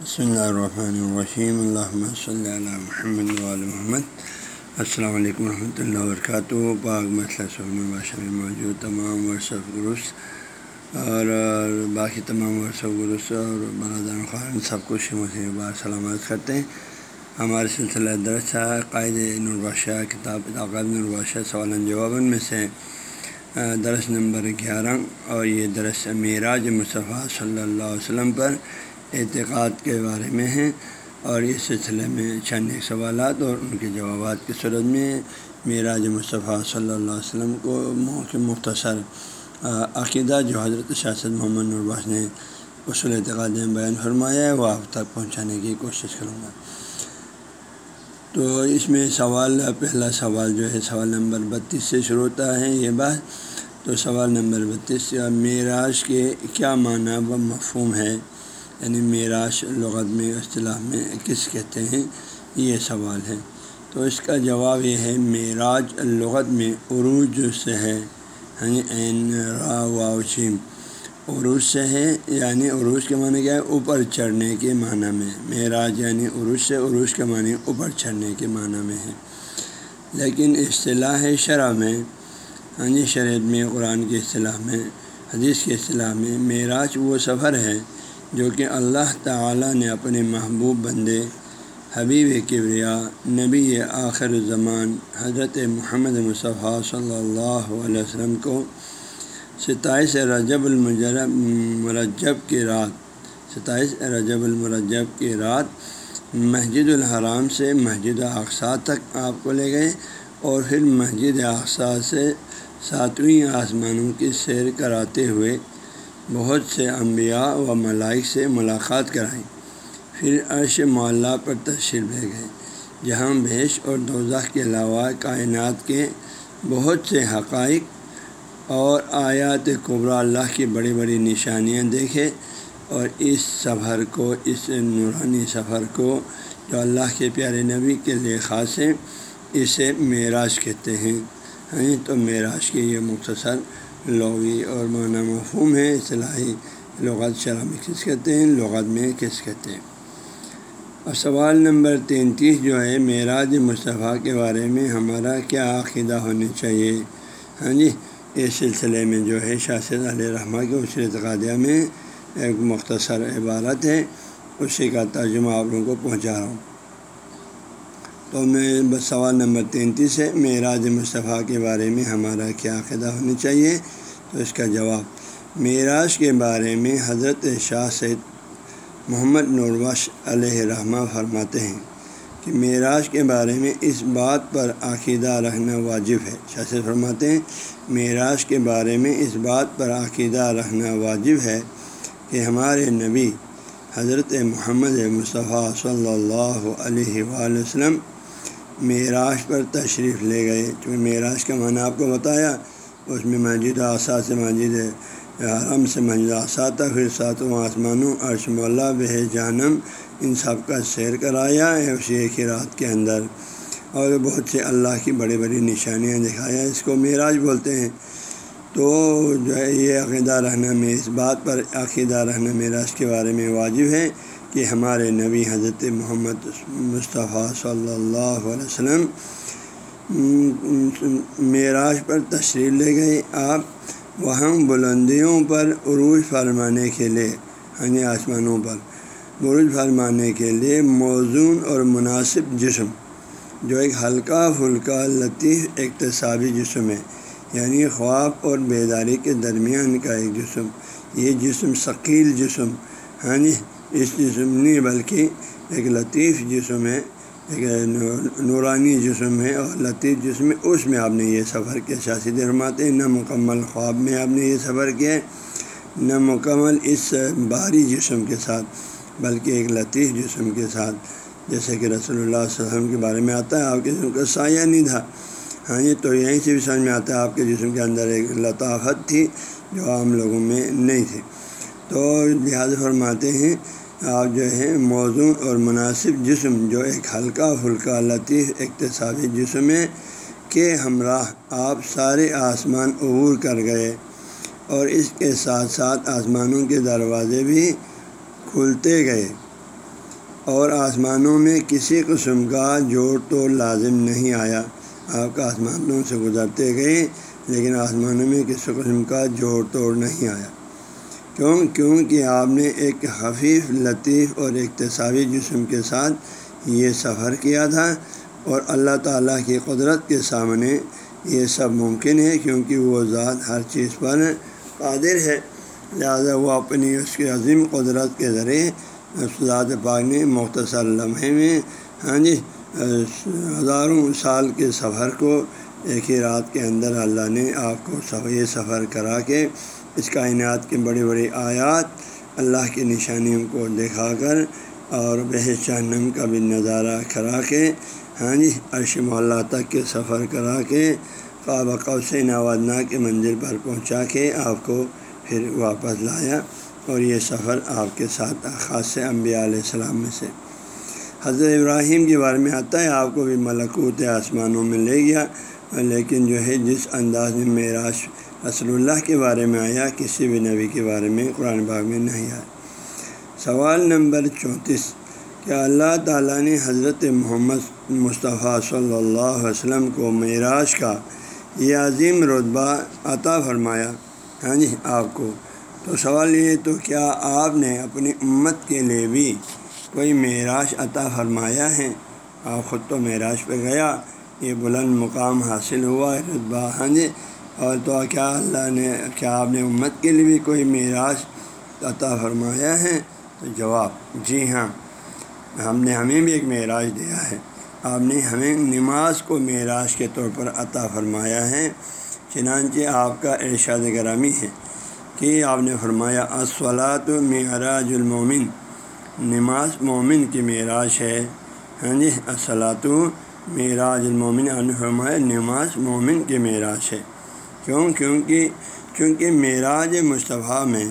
بسم اللہ الرحمن الرحیم الحمۃ صلی اللہ محمد محمد السلام علیکم ورحمۃ اللہ وبرکاتہ پاک مسئلہ موجود تمام ورثہ گروس اور باقی تمام ورثہ گروس اور برادر خان سب کچھ مجھے بار سلامت کرتے ہیں ہمارے سلسلہ درس قائد نرباشہ کتاب عقائد نرباشہ سوال جواب میں سے درس نمبر گیارہ اور یہ درس معراج مصطفیٰ صلی اللہ علیہ وسلم پر اعتقاد کے بارے میں ہیں اور اس سلسلے میں چند ایک سوالات اور ان کے جوابات کی صورت میں معراج مصطفیٰ صلی اللہ علیہ وسلم کو موقع مختصر عقیدہ جو حضرت شاست محمد نرباس نے اصول اعتقاد میں بیان فرمایا ہے وہ آپ تک پہنچانے کی کوشش کروں گا۔ تو اس میں سوال، پہلا سوال جو ہے، سوال نمبر بتیس سے شروع ہوتا ہے یہ بات۔ تو سوال نمبر بتیس معراج کے کیا معنی و مفہوم ہے؟ یعنی معراج لغت میں، اصطلاح میں کس کہتے ہیں، یہ سوال ہے۔ تو اس کا جواب یہ ہے، معراج لغت میں عروج سے ہے یعنی را واؤچیم عروج سے ہے یعنی عروج کے معنی کیا ہے؟ اوپر چڑھنے کے معنی میں۔ معراج یعنی عروج سے، عروج کے معنی اوپر چڑھنے کے معنی میں ہے۔ لیکن اصطلاح شرح میں ہاں جی شریعت میں، قرآن کی اصطلاح میں، حدیث کی اصطلاح میں، معراج وہ سفر ہے جو کہ اللہ تعالیٰ نے اپنے محبوب بندے حبیب کبریا، نبی آخر زمان حضرت محمد مصطفیٰ صلی اللہ علیہ وسلم کو ستائیس رجب المجرب مرجب کی رات ستائیس رجب المرجب کی رات مسجد الحرام سے مسجد اقسا تک آپ کو لے گئے اور پھر مسجد اقسا سے ساتویں آسمانوں کی سیر کراتے ہوئے بہت سے انبیاء و ملائک سے ملاقات کرائی پھر عرش معلّہ پر تشریف لے گئے، جہاں بھیش اور دوزخ کے علاوہ کائنات کے بہت سے حقائق اور آیات قبرا اللہ کی بڑی بڑی نشانیاں دیکھے اور اس سفر کو، اس نورانی سفر کو جو اللہ کے پیارے نبی کے لیے خاص ہے، اسے معراج کہتے ہیں۔ ہیں تو معراج کے یہ مختصر لغوی اور معنی مفہوم ہے اصلاحی لغت شرح میں کس کہتے ہیں لغت میں کس کہتے ہیں؟ اور سوال نمبر تینتیس جو ہے، معراج مصطفیٰ کے بارے میں ہمارا کیا عقیدہ ہونی چاہیے؟ ہاں جی اس سلسلے میں جو ہے شاست علیہ رحمٰ کے اسی اعتقادیہ میں ایک مختصر عبارت ہے، اسی کا ترجمہ آپ لوگوں کو پہنچا رہا ہوں۔ تو میں بس سوال نمبر تینتیس ہے، معراج مصطفیٰ کے بارے میں ہمارا کیا عقیدہ ہونی چاہیے؟ تو اس کا جواب، معراج کے بارے میں حضرت شاہ سید محمد نوربش علیہ رحمٰ فرماتے ہیں کہ معراج کے بارے میں اس بات پر عقیدہ رکھنا واجب ہے۔ شاست فرماتے ہیں، معراج کے بارے میں اس بات پر عقیدہ رکھنا واجب ہے کہ ہمارے نبی حضرت محمد مصطفیٰ صلی اللہ علیہ وآلہ وسلم معراج پر تشریف لے گئے۔ چونکہ معراج کا معنی آپ کو بتایا، اس میں مسجد آسا سے مسجد حرم سے مسجد آسا تک، پھر ساتوں آسمانوں، عرش مولا، بہ جانم، ان سب کا سیر کرایا ہے اسی ایک ہی رات کے اندر۔ اور بہت سے اللہ کی بڑی بڑی نشانیاں دکھایا، اس کو معراج بولتے ہیں۔ تو جو ہے، یہ عقیدہ رہنا میں اس بات پر عقیدہ رہنا معراج کے بارے میں واجب ہے۔ کہ ہمارے نبی حضرت محمد مصطفیٰ صلی اللہ علیہ وسلم معراج پر تشریف لے گئے۔ آپ وہاں بلندیوں پر عروج فرمانے کے لیے یعنی آسمانوں پر عروج فرمانے کے لیے موزون اور مناسب جسم، جو ایک ہلکا پھلکا لطیف اقتصابی جسم ہے یعنی خواب اور بیداری کے درمیان کا ایک جسم۔ یہ جسم ثقیل جسم ہاں جی اس جسم نہیں، بلکہ ایک لطیف جسم ہے، ایک نورانی جسم ہے اور لطیف جسم ہے۔ اس میں آپ نے یہ سفر کیا سیاسی درماتے ہیں، نہ مکمل خواب میں آپ نے یہ سفر کیا ہے نہ مکمل اس بھاری جسم کے ساتھ، بلکہ ایک لطیف جسم کے ساتھ۔ جیسے کہ رسول اللہ صلی اللہ علیہ وسلم کے بارے میں آتا ہے، آپ کے جسم کا سایہ نہیں تھا۔ ہاں یہ تو یہیں سے بھی سمجھ میں آتا ہے، آپ کے جسم کے اندر ایک لطافت تھی جو عام لوگوں میں نہیں تھی۔ تو لہٰذا فرماتے ہیں آپ جو ہے موزوں اور مناسب جسم جو ایک ہلکا پھلکا لطیف اقتصادی جسم ہے کے ہمراہ آپ سارے آسمان عبور کر گئے اور اس کے ساتھ ساتھ آسمانوں کے دروازے بھی کھلتے گئے۔ اور آسمانوں میں کسی قسم کا جوڑ تو لازم نہیں آیا۔ آپ کا آسمانوں سے گزرتے گئے، لیکن آسمانوں میں کسی قسم کا جوڑ توڑ نہیں آیا۔ کیوں؟ کیونکہ آپ نے ایک حفیظ، لطیف اور اقتصابی جسم کے ساتھ یہ سفر کیا تھا اور اللہ تعالیٰ کی قدرت کے سامنے یہ سب ممکن ہے کیونکہ وہ ذات ہر چیز پر قادر ہے۔ لہذا وہ اپنی اس کے عظیم قدرت کے ذریعے ذات پاک نے مختصر لمحے میں ہاں جی ہزاروں سال کے سفر کو ایک ہی رات کے اندر اللہ نے آپ کو یہ سفر کرا کے اس کائنات کی بڑی بڑی آیات اللہ کی نشانیوں کو دکھا کر اور بحث جہنم کا بھی نظارہ کرا کے ہاں جی عرش محلہ تک کے سفر کرا کے خواب قوسین نوادنا کے منزل پر پہنچا کے آپ کو پھر واپس لایا اور یہ سفر آپ کے ساتھ خاص انبیاء علیہ السلام میں سے حضرت ابراہیم کے بارے میں آتا ہے، آپ کو بھی ملکوت آسمانوں میں لے گیا۔ لیکن جو ہے، جس انداز میں معراج رسول اللہ کے بارے میں آیا، کسی بھی نبی کے بارے میں قرآن باغ میں نہیں آیا۔ سوال نمبر چونتیس، کیا اللہ تعالیٰ نے حضرت محمد مصطفیٰ صلی اللہ علیہ وسلم کو معراج کا یہ عظیم رتبہ عطا فرمایا؟ ہاں جی آپ کو۔ تو سوال یہ تو کیا آپ نے اپنی امت کے لیے بھی کوئی معراج عطا فرمایا ہے؟ آپ خود تو معراج پہ گیا۔ یہ بلند مقام حاصل ہوا ہے۔ رتبہ ہاں جی اور تو کیا اللہ نے، کیا آپ نے امت کے لیے بھی کوئی معراج عطا فرمایا ہے؟ تو جواب جی ہاں۔ ہم نے ہمیں بھی ایک معراج دیا ہے۔ آپ نے ہمیں نماز کو معراج کے طور پر عطا فرمایا ہے۔ چنانچہ آپ کا ارشاد گرامی ہے کہ آپ نے فرمایا اسولات معراج المومن۔ نماز مومن کی معراج ہے۔ ہاں جی اصلاۃ معراج، المومن نے فرمایا نماز مومن کی معراج ہے۔ کیوں؟ کیونکہ چونکہ معراج مصطفیٰ میں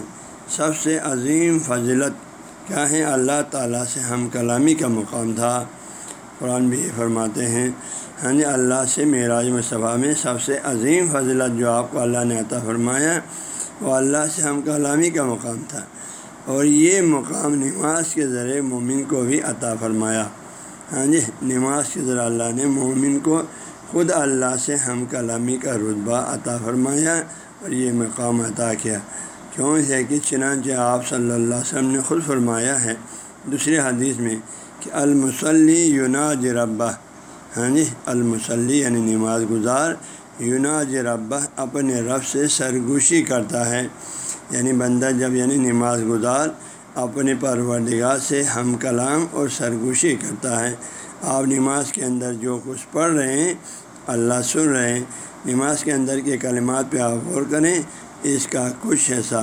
سب سے عظیم فضلت کیا ہے؟ اللہ تعالیٰ سے ہم کلامی کا مقام تھا۔ قرآن بھی فرماتے ہیں۔ ہاں جی اللہ سے معراج مصطفیٰ میں سب سے عظیم فضلت جو آپ کو اللہ نے عطا فرمایا، وہ اللہ سے ہم کلامی کا مقام تھا۔ اور یہ مقام نماز کے ذریعے مومن کو بھی عطا فرمایا۔ ہاں جی نماز کے ذریعے اللہ نے مومن کو خود اللہ سے ہم کلامی کا رتبہ عطا فرمایا اور یہ مقام عطا کیا۔ کیوں ہے کہ چنانچہ آپ صلی اللہ علیہ وسلم نے خود فرمایا ہے دوسری حدیث میں کہ المسلی یوناج ربہ۔ ہاں جی المسلی یعنی نماز گزار یوناج ربہ اپنے رب سے سرگوشی کرتا ہے۔ یعنی بندہ جب یعنی نماز گزار، اپنے پروردگار سے ہم کلام اور سرگوشی کرتا ہے۔ آپ نماز کے اندر جو کچھ پڑھ رہے ہیں، اللہ سن رہے ہیں۔ نماز کے اندر کے کلمات پہ آپ غور کریں، اس کا کچھ ایسا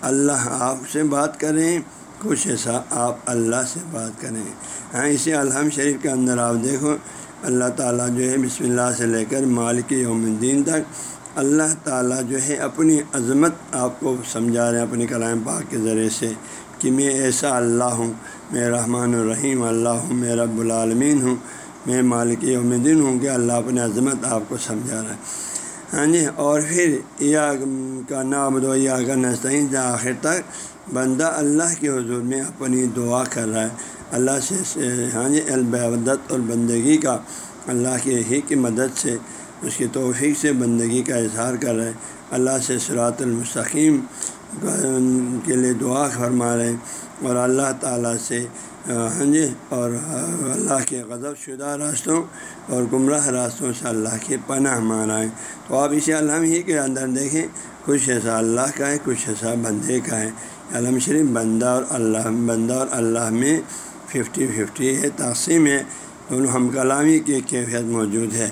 اللہ آپ سے بات کریں، کچھ ایسا آپ اللہ سے بات کریں۔ ہاں اسی الحم شریف کے اندر آپ دیکھو۔ اللہ تعالیٰ جو ہے بسم اللہ سے لے کر مالک یوم الدین تک اللہ تعالیٰ جو ہے اپنی عظمت آپ کو سمجھا رہے ہیں اپنی کلام پاک کے ذریعے سے کہ میں ایسا اللہ ہوں، میں رحمٰن الرحیم، اللہ ہوں، میں رب العالمین ہوں، میں مالک یوم الدین ہوں کہ اللہ اپنی عظمت آپ کو سمجھا رہا ہے۔ ہاں جی اور پھر یا کا نام دو یا کا نسطین آخر تک بندہ اللہ کے حضور میں اپنی دعا کر رہا ہے۔ اللہ سے ہاں جی البدت اور بندگی کا اللہ کے ہی کی مدد سے، اس کی توفیق سے بندگی کا اظہار کر رہے اللہ سے سرات المستقیم کے لیے دعا فرما رہے ہیں۔ اور اللہ تعالیٰ سے ہاں جی اور اللہ کے غضب شدہ راستوں اور گمراہ راستوں سے اللہ کے پناہ مارائیں تو آپ اسے علم ہی کے اندر دیکھیں، کچھ ایسا اللہ کا ہے، کچھ ایسا بندے کا ہے۔ علم شریف بندہ اور اللہ، بندہ اور اللہ میں ففٹی ففٹی ہے، تقسیم ہے، دونوں ہم کلامی کی کیفیت موجود ہے۔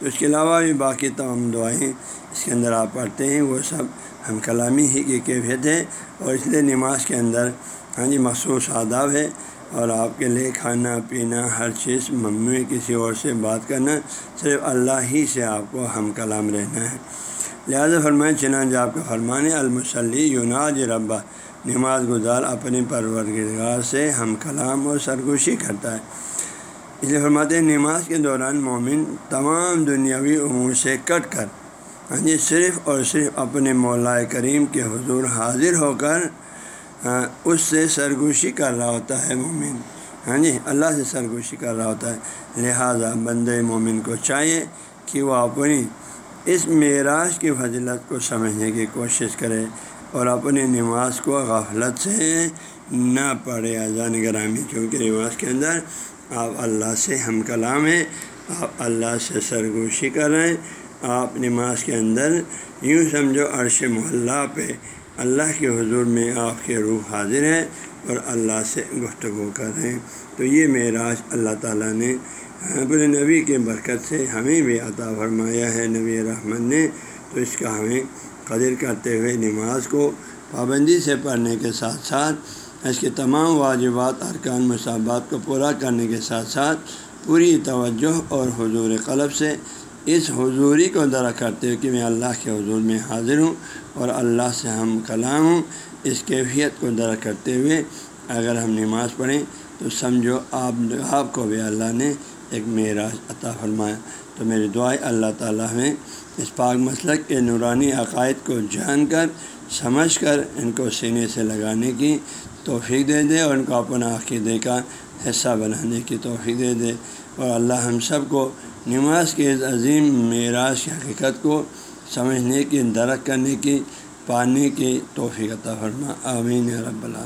اس کے علاوہ بھی باقی تمام دعائیں اس کے اندر آپ پڑھتے ہیں، وہ سب ہم کلامی ہی کی کیفیت ہے۔ اور اس لیے نماز کے اندر ہاں جی مخصوص آداب ہے۔ اور آپ کے لیے کھانا، پینا، ہر چیز ممنوع کسی اور سے بات کرنا، صرف اللہ ہی سے آپ کو ہم کلام رہنا ہے۔ لہٰذا فرمائے چنانچہ آپ کا فرمان المسلی یوناج ربا نماز گزار اپنے پرورگار سے ہم کلام اور سرگوشی کرتا ہے۔ اس لیے فرماتے ہیں، نماز کے دوران مومن تمام دنیاوی امور سے کٹ کر ہاں جی صرف اور صرف اپنے مولا کریم کے حضور حاضر ہو کر ہاں، اس سے سرگوشی کر رہا ہوتا ہے مومن۔ ہاں جی اللہ سے سرگوشی کر رہا ہوتا ہے۔ لہٰذا بند مومن کو چاہیے کہ وہ اپنی اس معراج کی فضلت کو سمجھنے کی کوشش کرے اور اپنی نماز کو غفلت سے نہ پڑھے، اذان گرامی کیونکہ نماز کے اندر آپ اللہ سے ہم کلام ہیں، آپ اللہ سے سرگوشی کر رہے ہیں، آپ نماز کے اندر یوں سمجھو عرش محلہ پہ اللہ کے حضور میں آپ کے روح حاضر ہے اور اللہ سے گفتگو کر رہے ہیں۔ تو یہ معراج اللہ تعالیٰ نے اپنے نبی کے برکت سے ہمیں بھی عطا فرمایا ہے۔ نبی رحمن نے تو اس کا ہمیں قدر کرتے ہوئے نماز کو پابندی سے پڑھنے کے ساتھ ساتھ اس کے تمام واجبات، ارکان، مصابات کو پورا کرنے کے ساتھ ساتھ پوری توجہ اور حضور قلب سے اس حضوری کو درا کرتے ہوئے کہ میں اللہ کے حضور میں حاضر ہوں اور اللہ سے ہم کلام ہوں، اس کیفیت کو درا کرتے ہوئے اگر ہم نماز پڑھیں تو سمجھو آپ آپ کو بھی اللہ نے ایک معراج عطا فرمایا۔ تو میری دعائیں اللہ تعالیٰ میں اس پاک مسلک کے نورانی عقائد کو جان کر، سمجھ کر، ان کو سینے سے لگانے کی توفیق دے دے اور ان کو اپنا عقیدے کا حصہ بنانے کی توفیق دے دے۔ اور اللہ ہم سب کو نماز کے اس عظیم معراج کی حقیقت کو سمجھنے کی، درک کرنے کی پانے کی توفیق عطا فرما۔ آمین رب العالمین۔